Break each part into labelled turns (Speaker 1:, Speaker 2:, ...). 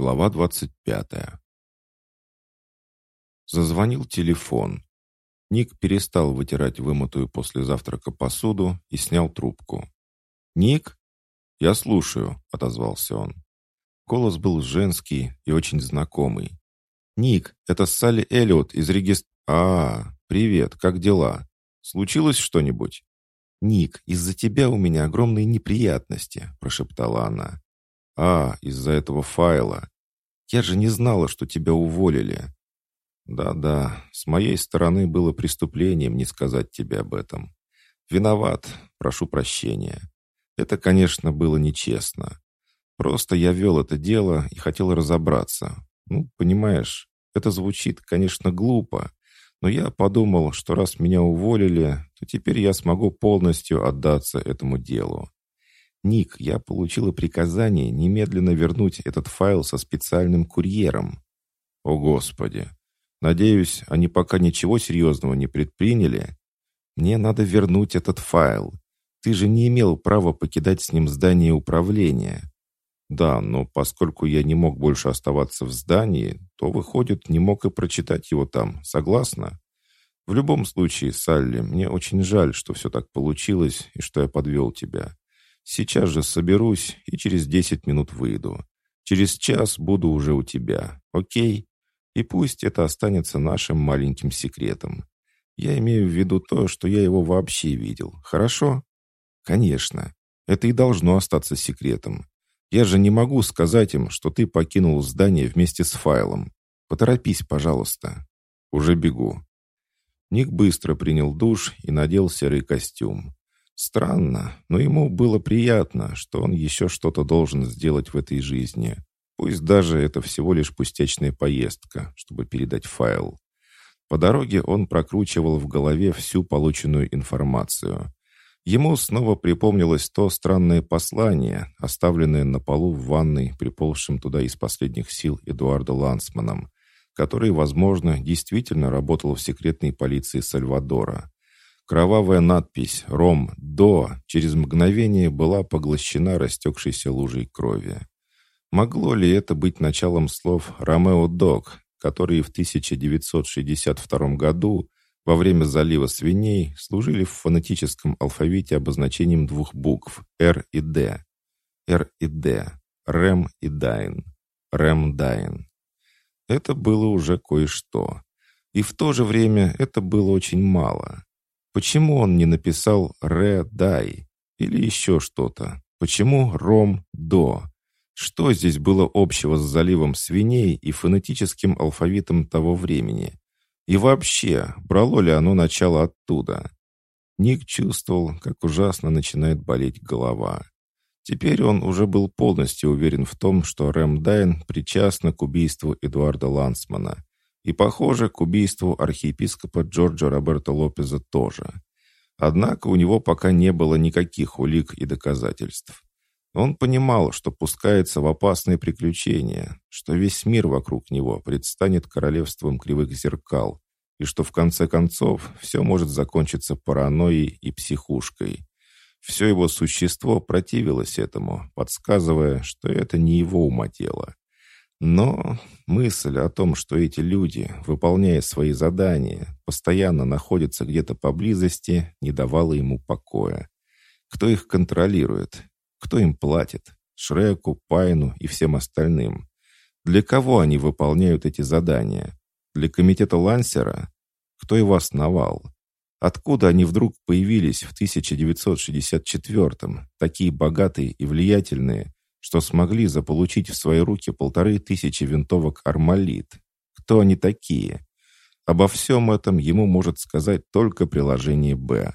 Speaker 1: Глава 25. Зазвонил телефон. Ник перестал вытирать вымытую после завтрака посуду и снял трубку. «Ник?» «Я слушаю», — отозвался он. Голос был женский и очень знакомый. «Ник, это Салли Эллиот из регистр...» «А, привет, как дела? Случилось что-нибудь?» «Ник, из-за тебя у меня огромные неприятности», — прошептала она. «А, из-за этого файла. Я же не знала, что тебя уволили». «Да-да, с моей стороны было преступлением не сказать тебе об этом. Виноват, прошу прощения. Это, конечно, было нечестно. Просто я вел это дело и хотел разобраться. Ну, понимаешь, это звучит, конечно, глупо, но я подумал, что раз меня уволили, то теперь я смогу полностью отдаться этому делу. «Ник, я получила приказание немедленно вернуть этот файл со специальным курьером». «О, Господи! Надеюсь, они пока ничего серьезного не предприняли?» «Мне надо вернуть этот файл. Ты же не имел права покидать с ним здание управления». «Да, но поскольку я не мог больше оставаться в здании, то, выходит, не мог и прочитать его там. Согласна?» «В любом случае, Салли, мне очень жаль, что все так получилось и что я подвел тебя. Сейчас же соберусь и через десять минут выйду. Через час буду уже у тебя, окей? И пусть это останется нашим маленьким секретом. Я имею в виду то, что я его вообще видел. Хорошо? Конечно. Это и должно остаться секретом. Я же не могу сказать им, что ты покинул здание вместе с файлом. Поторопись, пожалуйста. Уже бегу. Ник быстро принял душ и надел серый костюм. Странно, но ему было приятно, что он еще что-то должен сделать в этой жизни. Пусть даже это всего лишь пустячная поездка, чтобы передать файл. По дороге он прокручивал в голове всю полученную информацию. Ему снова припомнилось то странное послание, оставленное на полу в ванной, приползшим туда из последних сил Эдуарда Лансманом, который, возможно, действительно работал в секретной полиции Сальвадора. Кровавая надпись «Ром до» через мгновение была поглощена растекшейся лужей крови. Могло ли это быть началом слов «Ромео Дог», которые в 1962 году во время залива свиней служили в фонетическом алфавите обозначением двух букв «Р» и «Д». «Р» и «Д», «Рэм» и «Дайн», «Рэм Дайн». Это было уже кое-что. И в то же время это было очень мало. Почему он не написал «ре дай» или еще что-то? Почему «ром до»? Что здесь было общего с заливом свиней и фонетическим алфавитом того времени? И вообще, брало ли оно начало оттуда? Ник чувствовал, как ужасно начинает болеть голова. Теперь он уже был полностью уверен в том, что Рэм Дайн причастна к убийству Эдуарда Лансмана и, похоже, к убийству архиепископа Джорджа Роберто Лопеза тоже. Однако у него пока не было никаких улик и доказательств. Он понимал, что пускается в опасные приключения, что весь мир вокруг него предстанет королевством кривых зеркал, и что в конце концов все может закончиться паранойей и психушкой. Все его существо противилось этому, подсказывая, что это не его ума дело. Но мысль о том, что эти люди, выполняя свои задания, постоянно находятся где-то поблизости, не давала ему покоя. Кто их контролирует? Кто им платит? Шреку, Пайну и всем остальным. Для кого они выполняют эти задания? Для комитета Лансера? Кто его основал? Откуда они вдруг появились в 1964-м, такие богатые и влиятельные, что смогли заполучить в свои руки полторы тысячи винтовок «Армалит». Кто они такие? Обо всем этом ему может сказать только приложение «Б».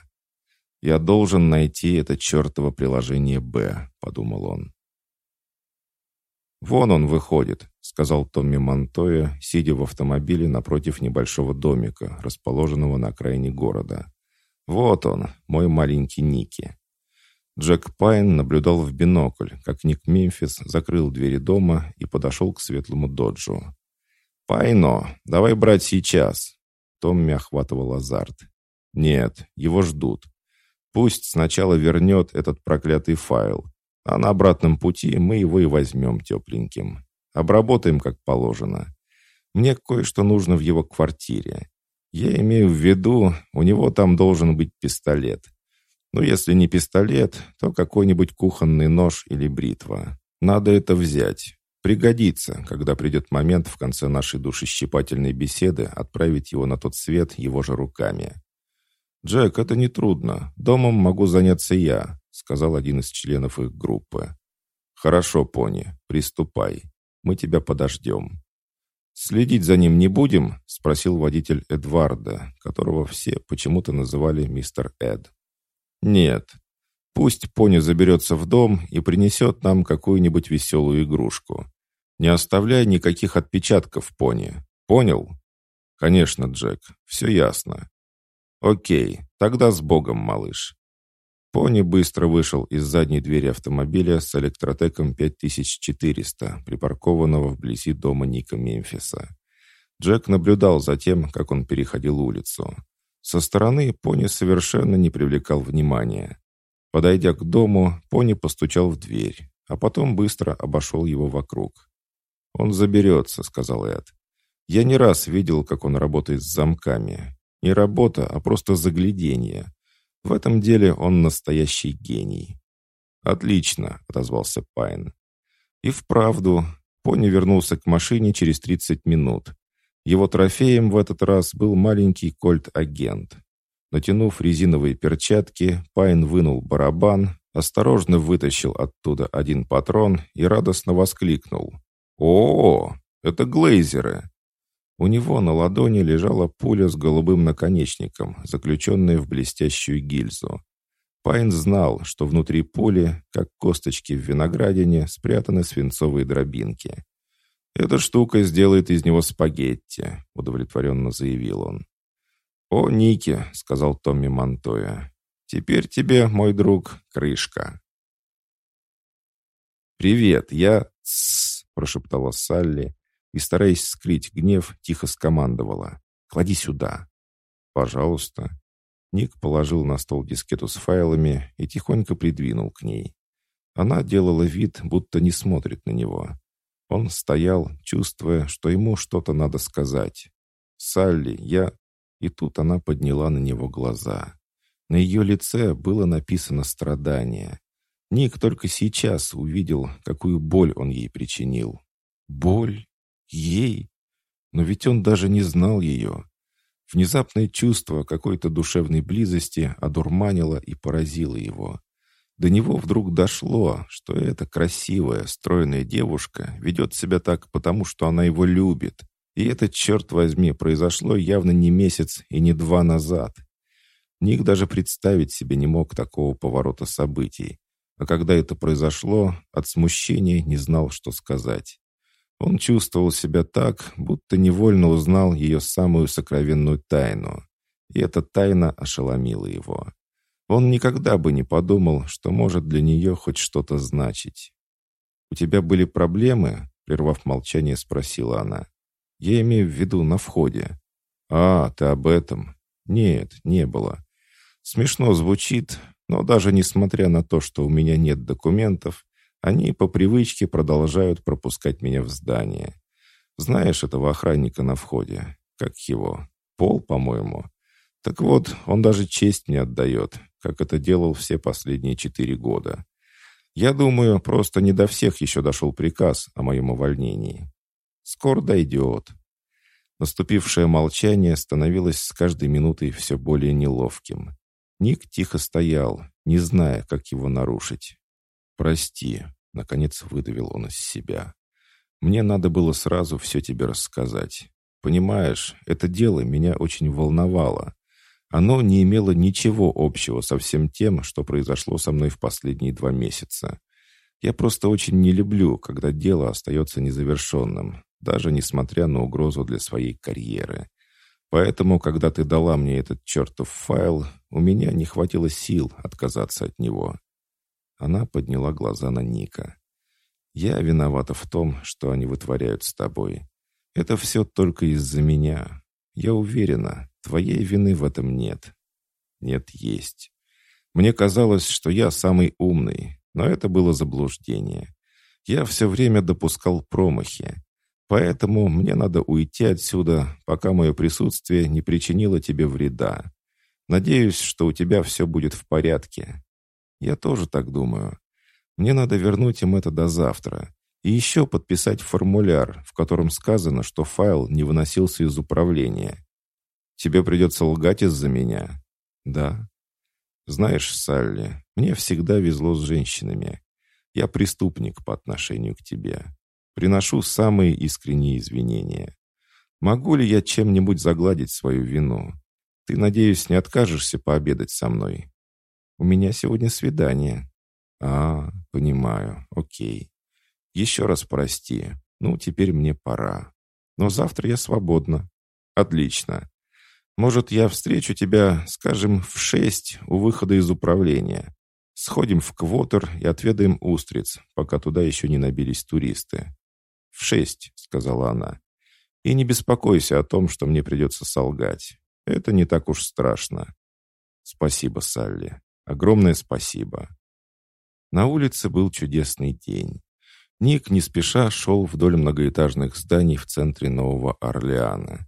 Speaker 1: «Я должен найти это чертово приложение «Б», — подумал он. «Вон он выходит», — сказал Томми Монтоя, сидя в автомобиле напротив небольшого домика, расположенного на окраине города. «Вот он, мой маленький Ники. Джек Пайн наблюдал в бинокль, как Ник Мемфис закрыл двери дома и подошел к светлому доджу. «Пайно, давай брать сейчас!» Томми охватывал азарт. «Нет, его ждут. Пусть сначала вернет этот проклятый файл, а на обратном пути мы его и возьмем тепленьким. Обработаем как положено. Мне кое-что нужно в его квартире. Я имею в виду, у него там должен быть пистолет. Ну, если не пистолет, то какой-нибудь кухонный нож или бритва. Надо это взять. Пригодится, когда придет момент в конце нашей душещипательной беседы отправить его на тот свет его же руками. «Джек, это нетрудно. Домом могу заняться я», — сказал один из членов их группы. «Хорошо, Пони, приступай. Мы тебя подождем». «Следить за ним не будем?» — спросил водитель Эдварда, которого все почему-то называли мистер Эд. «Нет. Пусть пони заберется в дом и принесет нам какую-нибудь веселую игрушку. Не оставляй никаких отпечатков, пони. Понял?» «Конечно, Джек. Все ясно». «Окей. Тогда с Богом, малыш». Пони быстро вышел из задней двери автомобиля с электротеком 5400, припаркованного вблизи дома Ника Мемфиса. Джек наблюдал за тем, как он переходил улицу. Со стороны пони совершенно не привлекал внимания. Подойдя к дому, пони постучал в дверь, а потом быстро обошел его вокруг. «Он заберется», — сказал Эд. «Я не раз видел, как он работает с замками. Не работа, а просто заглядение. В этом деле он настоящий гений». «Отлично», — отозвался Пайн. И вправду, пони вернулся к машине через 30 минут, его трофеем в этот раз был маленький кольт-агент. Натянув резиновые перчатки, Пайн вынул барабан, осторожно вытащил оттуда один патрон и радостно воскликнул. «О, это глейзеры!» У него на ладони лежала пуля с голубым наконечником, заключенная в блестящую гильзу. Пайн знал, что внутри пули, как косточки в виноградине, спрятаны свинцовые дробинки. «Эта штука сделает из него спагетти», — удовлетворенно заявил он. «О, Ники», — сказал Томми Монтоя, — «теперь тебе, мой друг, крышка». «Привет, я...» Прошептала Салли, и, стараясь скрыть гнев, тихо скомандовала. «Клади сюда». «Пожалуйста». Ник положил на стол дискету с файлами и тихонько придвинул к ней. Она делала вид, будто не смотрит на него. Он стоял, чувствуя, что ему что-то надо сказать. «Салли, я...» И тут она подняла на него глаза. На ее лице было написано страдание. Ник только сейчас увидел, какую боль он ей причинил. Боль? Ей? Но ведь он даже не знал ее. Внезапное чувство какой-то душевной близости одурманило и поразило его. До него вдруг дошло, что эта красивая, стройная девушка ведет себя так, потому что она его любит. И это, черт возьми, произошло явно не месяц и не два назад. Ник даже представить себе не мог такого поворота событий. А когда это произошло, от смущения не знал, что сказать. Он чувствовал себя так, будто невольно узнал ее самую сокровенную тайну. И эта тайна ошеломила его. Он никогда бы не подумал, что может для нее хоть что-то значить. «У тебя были проблемы?» — прервав молчание, спросила она. «Я имею в виду на входе». «А, ты об этом?» «Нет, не было. Смешно звучит, но даже несмотря на то, что у меня нет документов, они по привычке продолжают пропускать меня в здание. Знаешь этого охранника на входе? Как его? Пол, по-моему. Так вот, он даже честь не отдает, как это делал все последние четыре года. Я думаю, просто не до всех еще дошел приказ о моем увольнении. Скоро дойдет. Наступившее молчание становилось с каждой минутой все более неловким. Ник тихо стоял, не зная, как его нарушить. «Прости», — наконец выдавил он из себя. «Мне надо было сразу все тебе рассказать. Понимаешь, это дело меня очень волновало. Оно не имело ничего общего со всем тем, что произошло со мной в последние два месяца. Я просто очень не люблю, когда дело остается незавершенным, даже несмотря на угрозу для своей карьеры. Поэтому, когда ты дала мне этот чертов файл, у меня не хватило сил отказаться от него. Она подняла глаза на Ника. «Я виновата в том, что они вытворяют с тобой. Это все только из-за меня. Я уверена, Твоей вины в этом нет. Нет, есть. Мне казалось, что я самый умный, но это было заблуждение. Я все время допускал промахи. Поэтому мне надо уйти отсюда, пока мое присутствие не причинило тебе вреда. Надеюсь, что у тебя все будет в порядке. Я тоже так думаю. Мне надо вернуть им это до завтра. И еще подписать формуляр, в котором сказано, что файл не выносился из управления. Тебе придется лгать из-за меня. Да. Знаешь, Салли, мне всегда везло с женщинами. Я преступник по отношению к тебе. Приношу самые искренние извинения. Могу ли я чем-нибудь загладить свою вину? Ты, надеюсь, не откажешься пообедать со мной? У меня сегодня свидание. А, понимаю, окей. Еще раз прости. Ну, теперь мне пора. Но завтра я свободна. Отлично. Может, я встречу тебя, скажем, в шесть у выхода из управления. Сходим в Квотер и отведаем устриц, пока туда еще не набились туристы. «В шесть», — сказала она. «И не беспокойся о том, что мне придется солгать. Это не так уж страшно». «Спасибо, Салли. Огромное спасибо». На улице был чудесный день. Ник не спеша шел вдоль многоэтажных зданий в центре Нового Орлеана.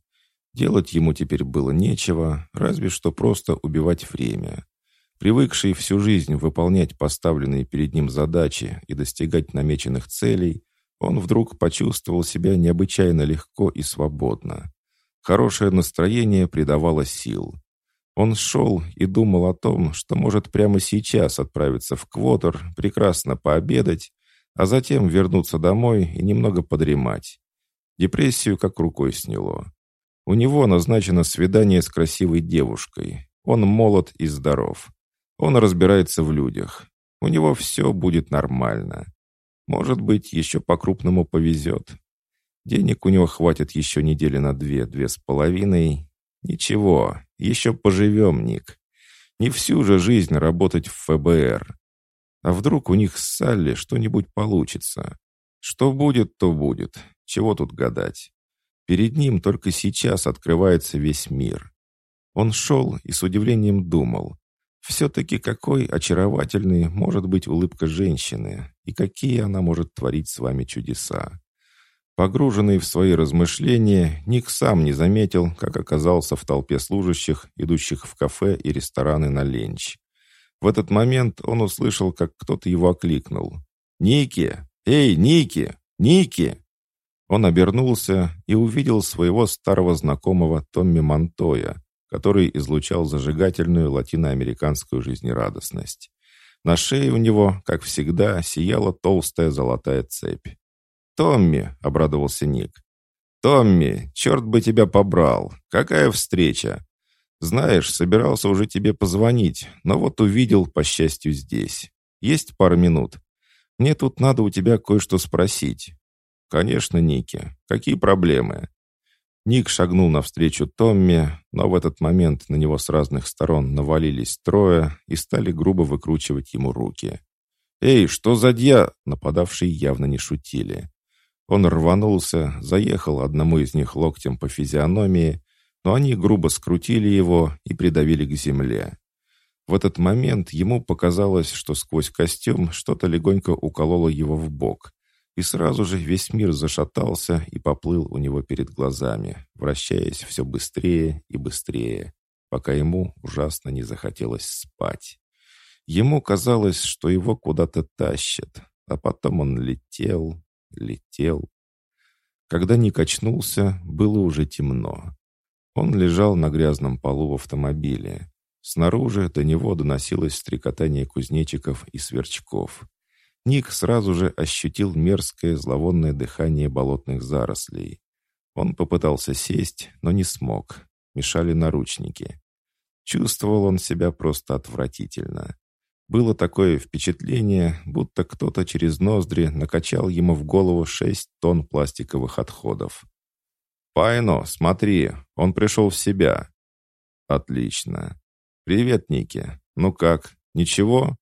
Speaker 1: Делать ему теперь было нечего, разве что просто убивать время. Привыкший всю жизнь выполнять поставленные перед ним задачи и достигать намеченных целей, он вдруг почувствовал себя необычайно легко и свободно. Хорошее настроение придавало сил. Он шел и думал о том, что может прямо сейчас отправиться в Квотер, прекрасно пообедать, а затем вернуться домой и немного подремать. Депрессию как рукой сняло. У него назначено свидание с красивой девушкой. Он молод и здоров. Он разбирается в людях. У него все будет нормально. Может быть, еще по-крупному повезет. Денег у него хватит еще недели на две, две с половиной. Ничего, еще поживем, Ник. Не всю же жизнь работать в ФБР. А вдруг у них с Салли что-нибудь получится? Что будет, то будет. Чего тут гадать? Перед ним только сейчас открывается весь мир. Он шел и с удивлением думал, все-таки какой очаровательной может быть улыбка женщины, и какие она может творить с вами чудеса. Погруженный в свои размышления, Ник сам не заметил, как оказался в толпе служащих, идущих в кафе и рестораны на ленч. В этот момент он услышал, как кто-то его окликнул. «Ники! Эй, Ники! Ники!» Он обернулся и увидел своего старого знакомого Томми Монтоя, который излучал зажигательную латиноамериканскую жизнерадостность. На шее у него, как всегда, сияла толстая золотая цепь. «Томми!» — обрадовался Ник. «Томми, черт бы тебя побрал! Какая встреча! Знаешь, собирался уже тебе позвонить, но вот увидел, по счастью, здесь. Есть пара минут? Мне тут надо у тебя кое-что спросить». «Конечно, Ники. Какие проблемы?» Ник шагнул навстречу Томми, но в этот момент на него с разных сторон навалились трое и стали грубо выкручивать ему руки. «Эй, что за дья?» Нападавшие явно не шутили. Он рванулся, заехал одному из них локтем по физиономии, но они грубо скрутили его и придавили к земле. В этот момент ему показалось, что сквозь костюм что-то легонько укололо его в бок, и сразу же весь мир зашатался и поплыл у него перед глазами, вращаясь все быстрее и быстрее, пока ему ужасно не захотелось спать. Ему казалось, что его куда-то тащат, а потом он летел, летел. Когда не качнулся, было уже темно. Он лежал на грязном полу в автомобиле. Снаружи до него доносилось стрекотание кузнечиков и сверчков. Ник сразу же ощутил мерзкое зловонное дыхание болотных зарослей. Он попытался сесть, но не смог. Мешали наручники. Чувствовал он себя просто отвратительно. Было такое впечатление, будто кто-то через ноздри накачал ему в голову шесть тонн пластиковых отходов. «Пайно, смотри, он пришел в себя». «Отлично. Привет, Ники. Ну как, ничего?»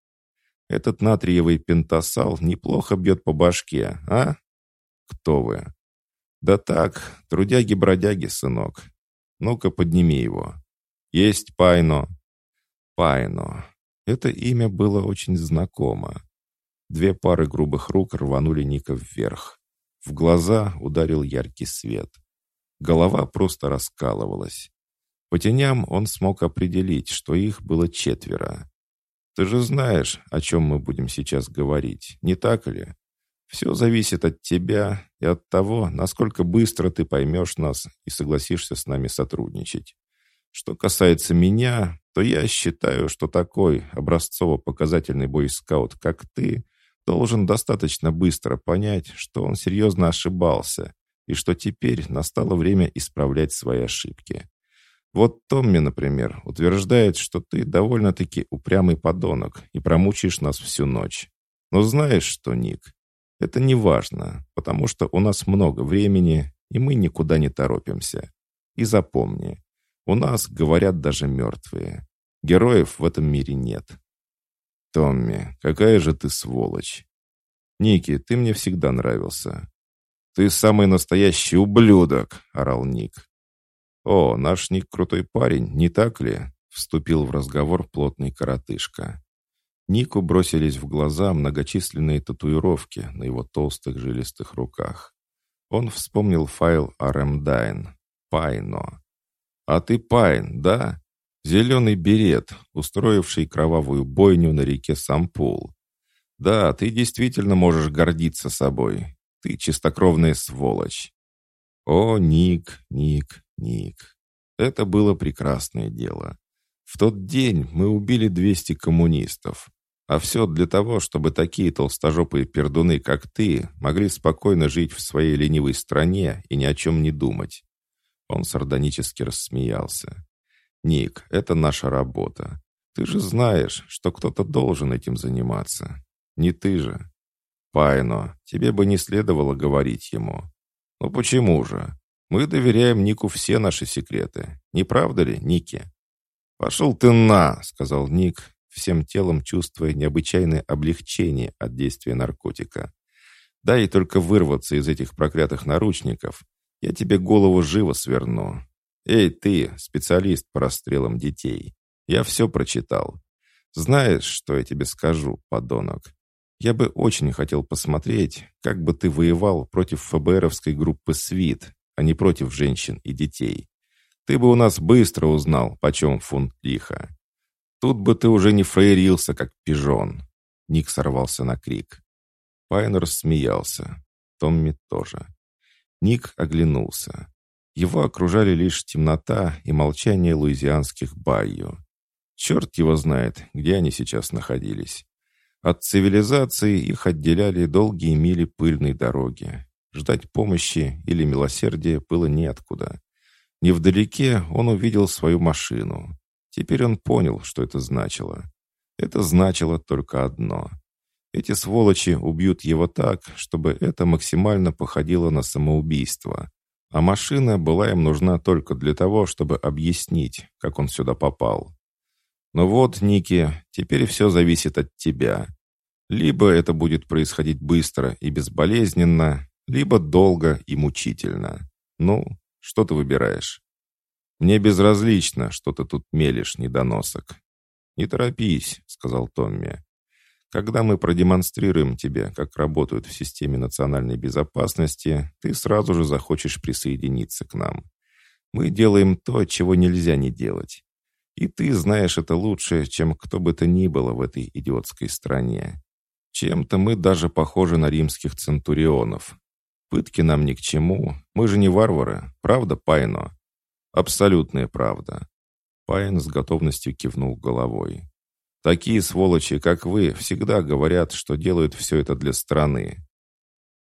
Speaker 1: Этот натриевый пентасал неплохо бьет по башке, а? Кто вы? Да так, трудяги-бродяги, сынок. Ну-ка, подними его. Есть Пайно. Пайно. Это имя было очень знакомо. Две пары грубых рук рванули Ника вверх. В глаза ударил яркий свет. Голова просто раскалывалась. По теням он смог определить, что их было четверо. «Ты же знаешь, о чем мы будем сейчас говорить, не так ли? Все зависит от тебя и от того, насколько быстро ты поймешь нас и согласишься с нами сотрудничать. Что касается меня, то я считаю, что такой образцово-показательный бойскаут, как ты, должен достаточно быстро понять, что он серьезно ошибался и что теперь настало время исправлять свои ошибки. Вот Томми, например, утверждает, что ты довольно-таки упрямый подонок и промучаешь нас всю ночь. Но знаешь что, Ник, это не важно, потому что у нас много времени, и мы никуда не торопимся. И запомни, у нас говорят даже мертвые. Героев в этом мире нет. Томми, какая же ты сволочь. Ники, ты мне всегда нравился. Ты самый настоящий ублюдок, орал Ник. О, наш Ник крутой парень, не так ли? Вступил в разговор плотный коротышка. Нику бросились в глаза многочисленные татуировки на его толстых жилистых руках. Он вспомнил файл Аремдайн. Пайно. «А ты Пайн, да? Зеленый берет, устроивший кровавую бойню на реке Сампул. Да, ты действительно можешь гордиться собой. Ты чистокровная сволочь. О, Ник, Ник, Ник. Это было прекрасное дело. В тот день мы убили 200 коммунистов. А все для того, чтобы такие толстожопые пердуны, как ты, могли спокойно жить в своей ленивой стране и ни о чем не думать. Он сардонически рассмеялся. «Ник, это наша работа. Ты же знаешь, что кто-то должен этим заниматься. Не ты же. Пайно, тебе бы не следовало говорить ему. Ну почему же? Мы доверяем Нику все наши секреты. Не правда ли, Ники?» «Пошел ты на!» — сказал Ник, всем телом чувствуя необычайное облегчение от действия наркотика. «Да и только вырваться из этих проклятых наручников. Я тебе голову живо сверну. «Эй, ты, специалист по расстрелам детей, я все прочитал. Знаешь, что я тебе скажу, подонок? Я бы очень хотел посмотреть, как бы ты воевал против ФБРовской группы «Свит», а не против женщин и детей. Ты бы у нас быстро узнал, почем фунт лиха. Тут бы ты уже не фраерился, как пижон». Ник сорвался на крик. Пайнер смеялся. Томми тоже. Ник оглянулся. Его окружали лишь темнота и молчание луизианских байю. Черт его знает, где они сейчас находились. От цивилизации их отделяли долгие мили пыльной дороги. Ждать помощи или милосердия было неоткуда. Невдалеке он увидел свою машину. Теперь он понял, что это значило. Это значило только одно. Эти сволочи убьют его так, чтобы это максимально походило на самоубийство. А машина была им нужна только для того, чтобы объяснить, как он сюда попал. Но вот, Ники, теперь все зависит от тебя. Либо это будет происходить быстро и безболезненно, либо долго и мучительно. Ну, что ты выбираешь? Мне безразлично, что ты тут мелешь, недоносок. Не торопись, сказал Томми. Когда мы продемонстрируем тебе, как работают в системе национальной безопасности, ты сразу же захочешь присоединиться к нам. Мы делаем то, чего нельзя не делать. И ты знаешь это лучше, чем кто бы то ни было в этой идиотской стране. Чем-то мы даже похожи на римских центурионов. Пытки нам ни к чему. Мы же не варвары. Правда, Пайно? Абсолютная правда. Пайн с готовностью кивнул головой. Такие сволочи, как вы, всегда говорят, что делают все это для страны.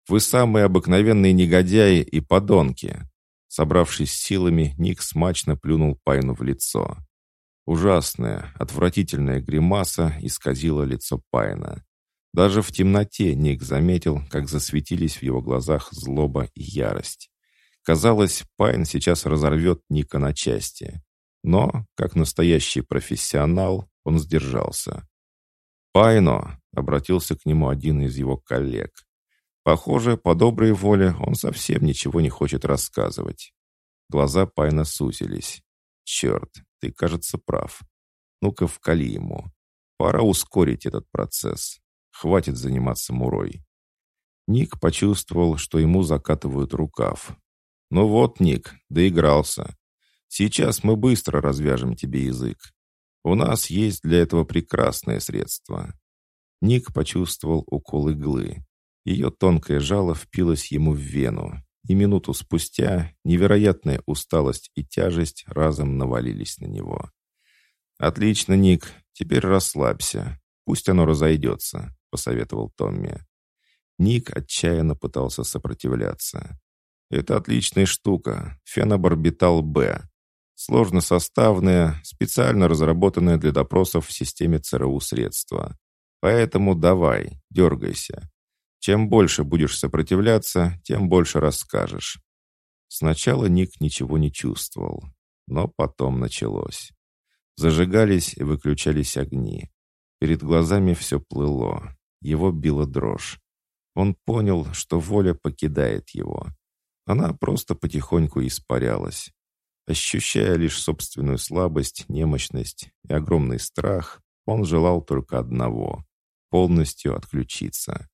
Speaker 1: Вы самые обыкновенные негодяи и подонки. Собравшись силами, Ник смачно плюнул Пайну в лицо. Ужасная, отвратительная гримаса исказила лицо Пайна. Даже в темноте Ник заметил, как засветились в его глазах злоба и ярость. Казалось, Пайн сейчас разорвет Ника на части. Но, как настоящий профессионал, он сдержался. «Пайно!» — обратился к нему один из его коллег. Похоже, по доброй воле он совсем ничего не хочет рассказывать. Глаза Пайна сузились. «Черт, ты, кажется, прав. Ну-ка, вкали ему. Пора ускорить этот процесс. Хватит заниматься мурой». Ник почувствовал, что ему закатывают рукав. «Ну вот, Ник, доигрался. Сейчас мы быстро развяжем тебе язык. У нас есть для этого прекрасное средство». Ник почувствовал укол иглы. Ее тонкое жало впилось ему в вену, и минуту спустя невероятная усталость и тяжесть разом навалились на него. «Отлично, Ник, теперь расслабься. Пусть оно разойдется», — посоветовал Томми. Ник отчаянно пытался сопротивляться. «Это отличная штука. Фенобарбитал Б. Сложносоставное, специально разработанное для допросов в системе ЦРУ средство. Поэтому давай, дергайся. Чем больше будешь сопротивляться, тем больше расскажешь». Сначала Ник ничего не чувствовал, но потом началось. Зажигались и выключались огни. Перед глазами все плыло. Его била дрожь. Он понял, что воля покидает его. Она просто потихоньку испарялась. Ощущая лишь собственную слабость, немощность и огромный страх, он желал только одного — полностью отключиться.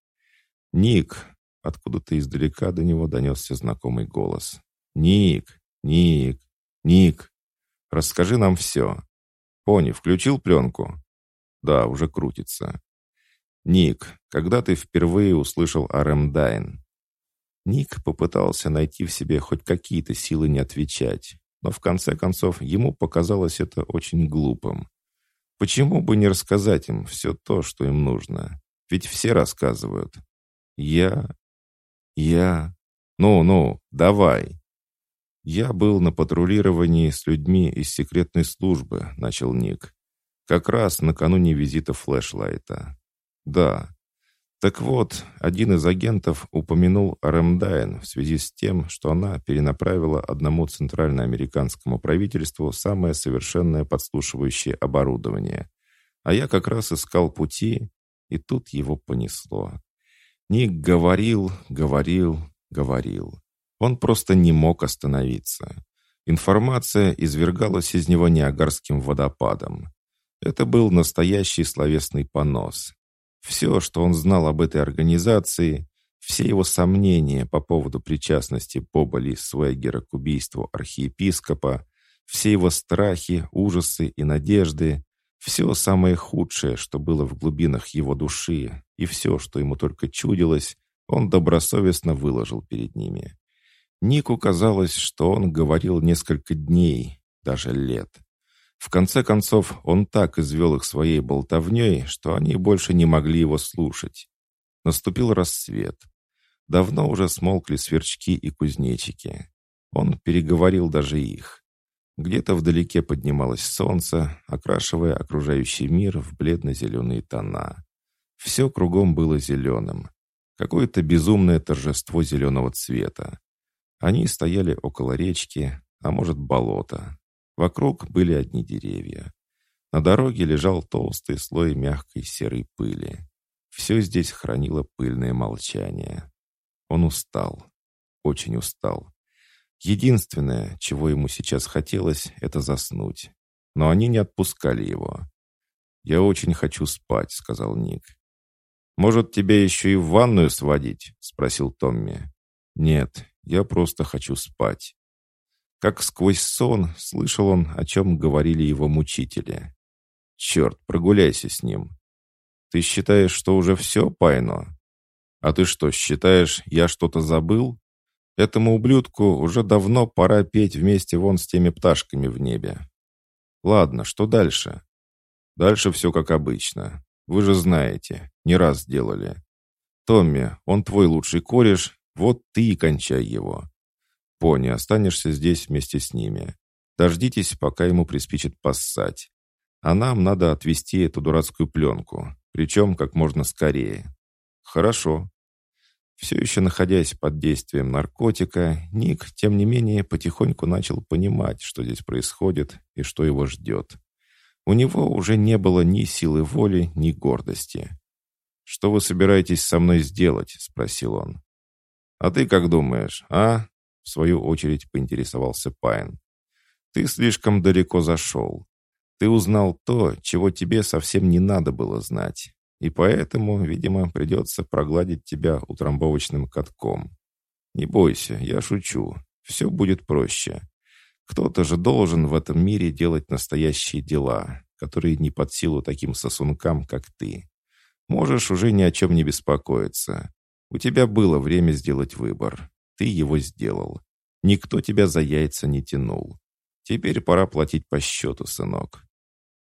Speaker 1: «Ник!» — откуда-то издалека до него донесся знакомый голос. «Ник! Ник! Ник! Расскажи нам все!» «Пони, включил пленку?» «Да, уже крутится». «Ник, когда ты впервые услышал о Рэмдайн?» Ник попытался найти в себе хоть какие-то силы не отвечать, но в конце концов ему показалось это очень глупым. Почему бы не рассказать им все то, что им нужно? Ведь все рассказывают. Я... Я... Ну-ну, давай. «Я был на патрулировании с людьми из секретной службы», — начал Ник. «Как раз накануне визита флешлайта». «Да». Так вот, один из агентов упомянул Рэмдайн в связи с тем, что она перенаправила одному центральноамериканскому правительству самое совершенное подслушивающее оборудование. А я как раз искал пути, и тут его понесло. Ник говорил, говорил, говорил. Он просто не мог остановиться. Информация извергалась из него неагарским водопадом. Это был настоящий словесный понос. Все, что он знал об этой организации, все его сомнения по поводу причастности Боба Ли Свегера к убийству архиепископа, все его страхи, ужасы и надежды, все самое худшее, что было в глубинах его души, и все, что ему только чудилось, он добросовестно выложил перед ними. Нику казалось, что он говорил несколько дней, даже лет. В конце концов, он так извел их своей болтовней, что они больше не могли его слушать. Наступил рассвет. Давно уже смолкли сверчки и кузнечики. Он переговорил даже их. Где-то вдалеке поднималось солнце, окрашивая окружающий мир в бледно-зеленые тона. Все кругом было зеленым. Какое-то безумное торжество зеленого цвета. Они стояли около речки, а может болота. Вокруг были одни деревья. На дороге лежал толстый слой мягкой серой пыли. Все здесь хранило пыльное молчание. Он устал. Очень устал. Единственное, чего ему сейчас хотелось, это заснуть. Но они не отпускали его. «Я очень хочу спать», — сказал Ник. «Может, тебя еще и в ванную сводить?» — спросил Томми. «Нет, я просто хочу спать». Как сквозь сон слышал он, о чем говорили его мучители. «Черт, прогуляйся с ним». «Ты считаешь, что уже все, Пайно?» «А ты что, считаешь, я что-то забыл?» «Этому ублюдку уже давно пора петь вместе вон с теми пташками в небе». «Ладно, что дальше?» «Дальше все как обычно. Вы же знаете, не раз делали. Томми, он твой лучший кореш, вот ты и кончай его. Пони, останешься здесь вместе с ними. Дождитесь, пока ему приспичит поссать. А нам надо отвезти эту дурацкую пленку, причем как можно скорее. Хорошо. Все еще находясь под действием наркотика, Ник, тем не менее, потихоньку начал понимать, что здесь происходит и что его ждет. У него уже не было ни силы воли, ни гордости. «Что вы собираетесь со мной сделать?» — спросил он. «А ты как думаешь, а?» В свою очередь поинтересовался Пайн. «Ты слишком далеко зашел. Ты узнал то, чего тебе совсем не надо было знать. и поэтому, видимо, придется прогладить тебя утрамбовочным катком. Не бойся, я шучу. Все будет проще. Кто-то же должен в этом мире делать настоящие дела, которые не под силу таким сосункам, как ты. Можешь уже ни о чем не беспокоиться. У тебя было время сделать выбор. Ты его сделал. Никто тебя за яйца не тянул. Теперь пора платить по счету, сынок.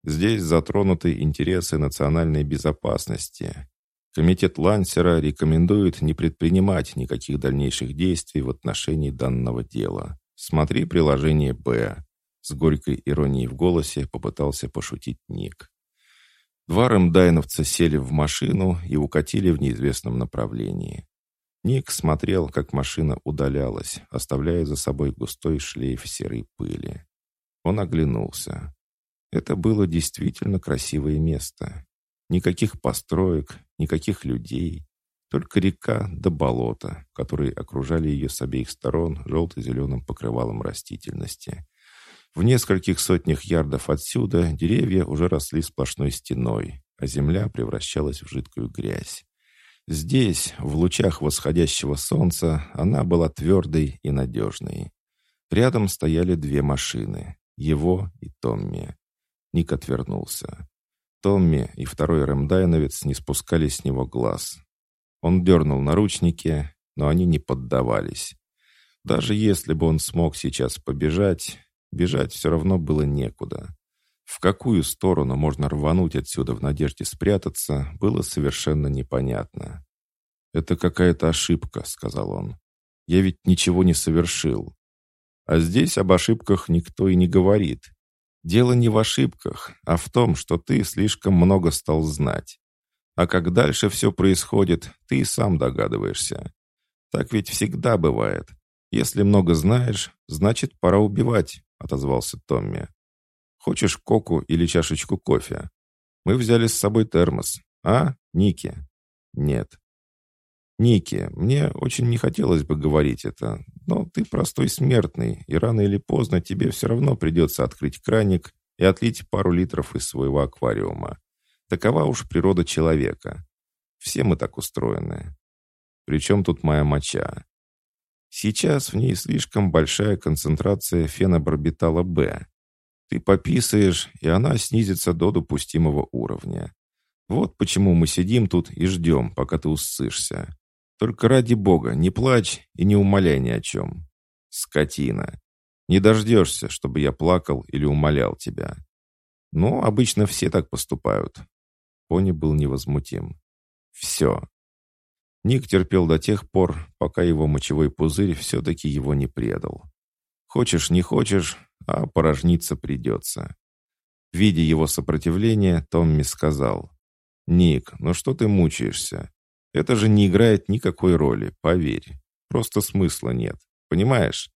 Speaker 1: Здесь затронуты интересы национальной безопасности. Комитет Лансера рекомендует не предпринимать никаких дальнейших действий в отношении данного дела. Смотри приложение «Б». С горькой иронией в голосе попытался пошутить Ник. Два рэмдайновца сели в машину и укатили в неизвестном направлении. Ник смотрел, как машина удалялась, оставляя за собой густой шлейф серой пыли. Он оглянулся. Это было действительно красивое место. Никаких построек, никаких людей, только река да болото, которые окружали ее с обеих сторон желто-зеленым покрывалом растительности. В нескольких сотнях ярдов отсюда деревья уже росли сплошной стеной, а земля превращалась в жидкую грязь. Здесь, в лучах восходящего солнца, она была твердой и надежной. Рядом стояли две машины — его и Томми. Ник отвернулся. Томми и второй рэмдайновец не спускали с него глаз. Он дернул наручники, но они не поддавались. Даже если бы он смог сейчас побежать, Бежать все равно было некуда. В какую сторону можно рвануть отсюда в надежде спрятаться, было совершенно непонятно. «Это какая-то ошибка», — сказал он. «Я ведь ничего не совершил». А здесь об ошибках никто и не говорит. Дело не в ошибках, а в том, что ты слишком много стал знать. А как дальше все происходит, ты и сам догадываешься. Так ведь всегда бывает. Если много знаешь, значит, пора убивать отозвался Томми. «Хочешь коку или чашечку кофе? Мы взяли с собой термос. А, Ники?» «Нет». «Ники, мне очень не хотелось бы говорить это, но ты простой смертный, и рано или поздно тебе все равно придется открыть краник и отлить пару литров из своего аквариума. Такова уж природа человека. Все мы так устроены. Причем тут моя моча? Сейчас в ней слишком большая концентрация фенобарбитала Б. Ты пописаешь, и она снизится до допустимого уровня. Вот почему мы сидим тут и ждем, пока ты уссышься. Только ради бога, не плачь и не умоляй ни о чем. Скотина. Не дождешься, чтобы я плакал или умолял тебя. Но обычно все так поступают. Пони был невозмутим. Все, Ник терпел до тех пор, пока его мочевой пузырь все-таки его не предал. Хочешь, не хочешь, а порожниться придется. Видя его сопротивление, Томми сказал, «Ник, ну что ты мучаешься? Это же не играет никакой роли, поверь. Просто смысла нет. Понимаешь?»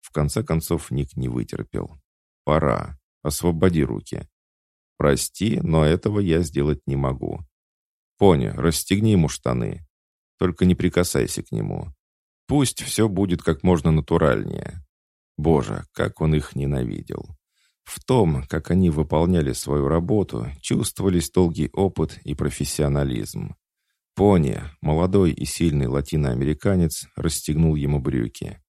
Speaker 1: В конце концов Ник не вытерпел. «Пора. Освободи руки». «Прости, но этого я сделать не могу». «Пони, расстегни ему штаны. Только не прикасайся к нему. Пусть все будет как можно натуральнее. Боже, как он их ненавидел. В том, как они выполняли свою работу, чувствовались долгий опыт и профессионализм. Пони, молодой и сильный латиноамериканец, расстегнул ему брюки.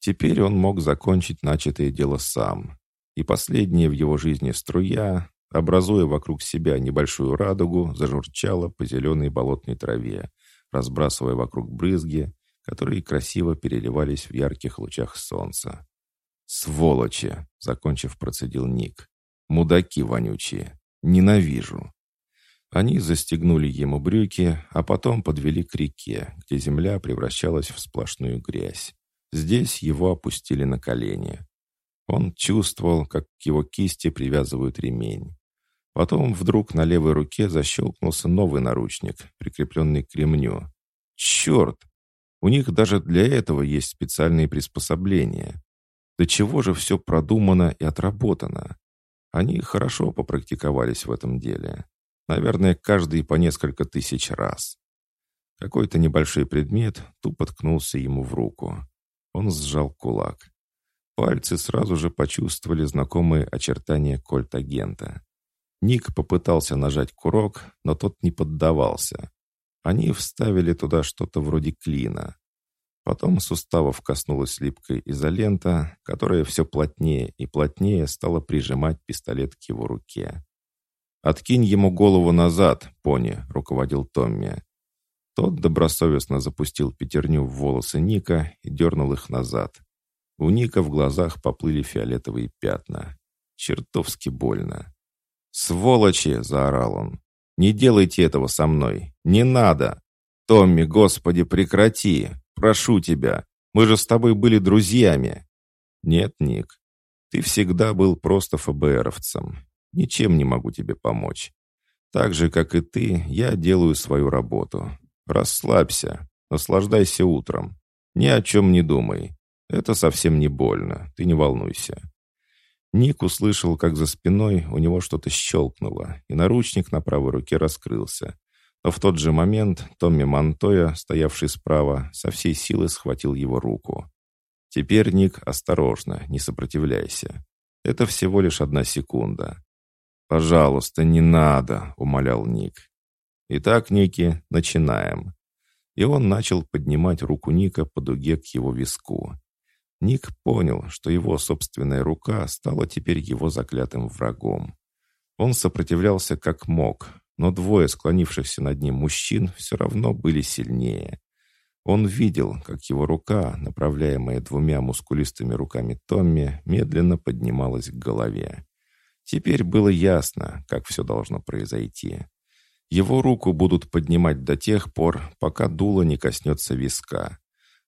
Speaker 1: Теперь он мог закончить начатое дело сам. И последняя в его жизни струя, образуя вокруг себя небольшую радугу, зажурчала по зеленой болотной траве, разбрасывая вокруг брызги, которые красиво переливались в ярких лучах солнца. «Сволочи!» — закончив, процедил Ник. «Мудаки вонючие! Ненавижу!» Они застегнули ему брюки, а потом подвели к реке, где земля превращалась в сплошную грязь. Здесь его опустили на колени. Он чувствовал, как к его кисти привязывают ремень. Потом вдруг на левой руке защелкнулся новый наручник, прикрепленный к ремню. Черт! У них даже для этого есть специальные приспособления. До чего же все продумано и отработано? Они хорошо попрактиковались в этом деле. Наверное, каждый по несколько тысяч раз. Какой-то небольшой предмет тупо ткнулся ему в руку. Он сжал кулак. Пальцы сразу же почувствовали знакомые очертания кольт-агента. Ник попытался нажать курок, но тот не поддавался. Они вставили туда что-то вроде клина. Потом суставов коснулась липкая изолента, которая все плотнее и плотнее стала прижимать пистолет к его руке. «Откинь ему голову назад, пони», — руководил Томми. Тот добросовестно запустил пятерню в волосы Ника и дернул их назад. У Ника в глазах поплыли фиолетовые пятна. Чертовски больно. «Сволочи!» — заорал он. «Не делайте этого со мной! Не надо! Томми, господи, прекрати! Прошу тебя! Мы же с тобой были друзьями!» «Нет, Ник, ты всегда был просто ФБРовцем. Ничем не могу тебе помочь. Так же, как и ты, я делаю свою работу. Расслабься, наслаждайся утром. Ни о чем не думай. Это совсем не больно, ты не волнуйся. Ник услышал, как за спиной у него что-то щелкнуло, и наручник на правой руке раскрылся. Но в тот же момент Томми Монтоя, стоявший справа, со всей силы схватил его руку. «Теперь, Ник, осторожно, не сопротивляйся. Это всего лишь одна секунда». «Пожалуйста, не надо», — умолял Ник. «Итак, Ники, начинаем». И он начал поднимать руку Ника по дуге к его виску. Ник понял, что его собственная рука стала теперь его заклятым врагом. Он сопротивлялся как мог, но двое склонившихся над ним мужчин все равно были сильнее. Он видел, как его рука, направляемая двумя мускулистыми руками Томми, медленно поднималась к голове. Теперь было ясно, как все должно произойти. Его руку будут поднимать до тех пор, пока дуло не коснется виска.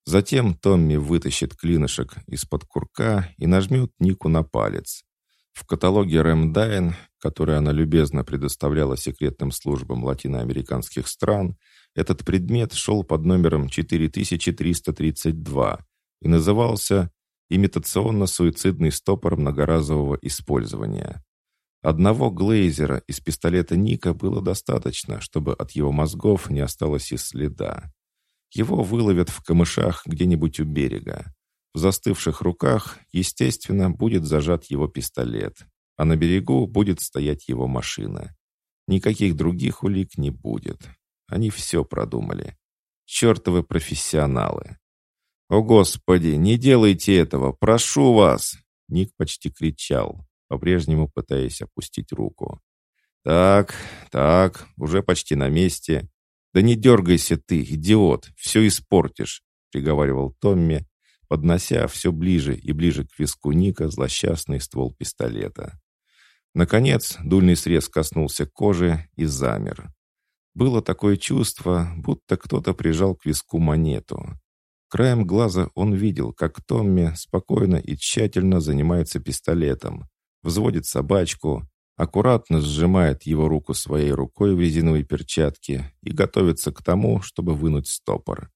Speaker 1: Затем Томми вытащит клинышек из-под курка и нажмет Нику на палец. В каталоге Рэмдайн, который она любезно предоставляла секретным службам латиноамериканских стран, этот предмет шел под номером 4332 и назывался «Имитационно-суицидный стопор многоразового использования». Одного глейзера из пистолета Ника было достаточно, чтобы от его мозгов не осталось и следа. Его выловят в камышах где-нибудь у берега. В застывших руках, естественно, будет зажат его пистолет, а на берегу будет стоять его машина. Никаких других улик не будет. Они все продумали. Чертовы профессионалы. «О, Господи, не делайте этого! Прошу вас!» Ник почти кричал, по-прежнему пытаясь опустить руку. «Так, так, уже почти на месте. «Да не дергайся ты, идиот, все испортишь», — приговаривал Томми, поднося все ближе и ближе к виску Ника злосчастный ствол пистолета. Наконец, дульный срез коснулся кожи и замер. Было такое чувство, будто кто-то прижал к виску монету. Краем глаза он видел, как Томми спокойно и тщательно занимается пистолетом, взводит собачку, аккуратно сжимает его руку своей рукой в резиновой перчатке и готовится к тому, чтобы вынуть стопор.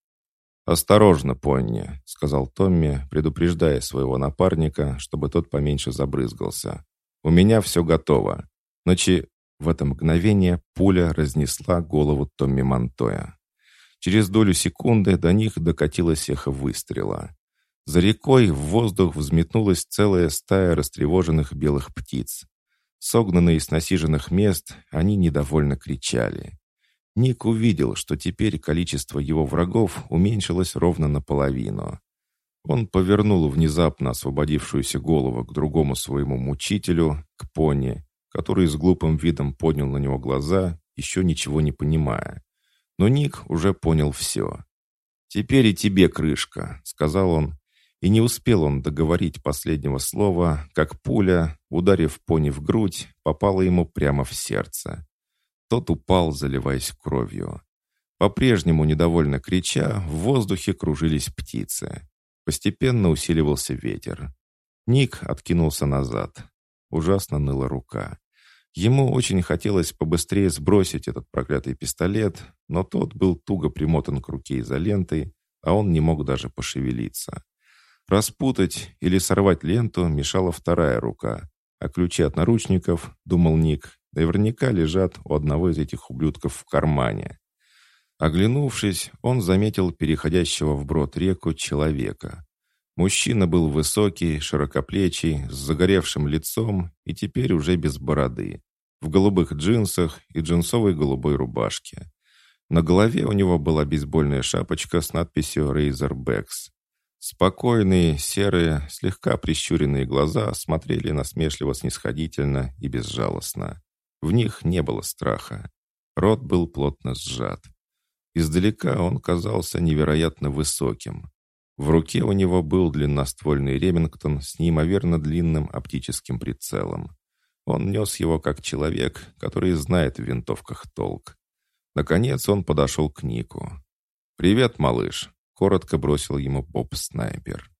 Speaker 1: «Осторожно, Понни», — сказал Томми, предупреждая своего напарника, чтобы тот поменьше забрызгался. «У меня все готово». Ночи в это мгновение пуля разнесла голову Томми Монтоя. Через долю секунды до них докатилось эхо выстрела. За рекой в воздух взметнулась целая стая растревоженных белых птиц. Согнанные с насиженных мест, они недовольно кричали. Ник увидел, что теперь количество его врагов уменьшилось ровно наполовину. Он повернул внезапно освободившуюся голову к другому своему мучителю, к пони, который с глупым видом поднял на него глаза, еще ничего не понимая. Но Ник уже понял все. «Теперь и тебе крышка», — сказал он, и не успел он договорить последнего слова, как пуля, ударив пони в грудь, попала ему прямо в сердце. Тот упал, заливаясь кровью. По-прежнему недовольно крича, в воздухе кружились птицы. Постепенно усиливался ветер. Ник откинулся назад. Ужасно ныла рука. Ему очень хотелось побыстрее сбросить этот проклятый пистолет, но тот был туго примотан к руке изолентой, а он не мог даже пошевелиться. Распутать или сорвать ленту мешала вторая рука, а ключи от наручников, думал Ник, наверняка лежат у одного из этих ублюдков в кармане. Оглянувшись, он заметил переходящего вброд реку человека. Мужчина был высокий, широкоплечий, с загоревшим лицом и теперь уже без бороды. в голубых джинсах и джинсовой голубой рубашке. На голове у него была бейсбольная шапочка с надписью «Razorbacks». Спокойные, серые, слегка прищуренные глаза смотрели насмешливо-снисходительно и безжалостно. В них не было страха. Рот был плотно сжат. Издалека он казался невероятно высоким. В руке у него был длинноствольный Ремингтон с неимоверно длинным оптическим прицелом. Он нес его как человек, который знает в винтовках толк. Наконец он подошел к Нику. «Привет, малыш!» — коротко бросил ему Боб-снайпер.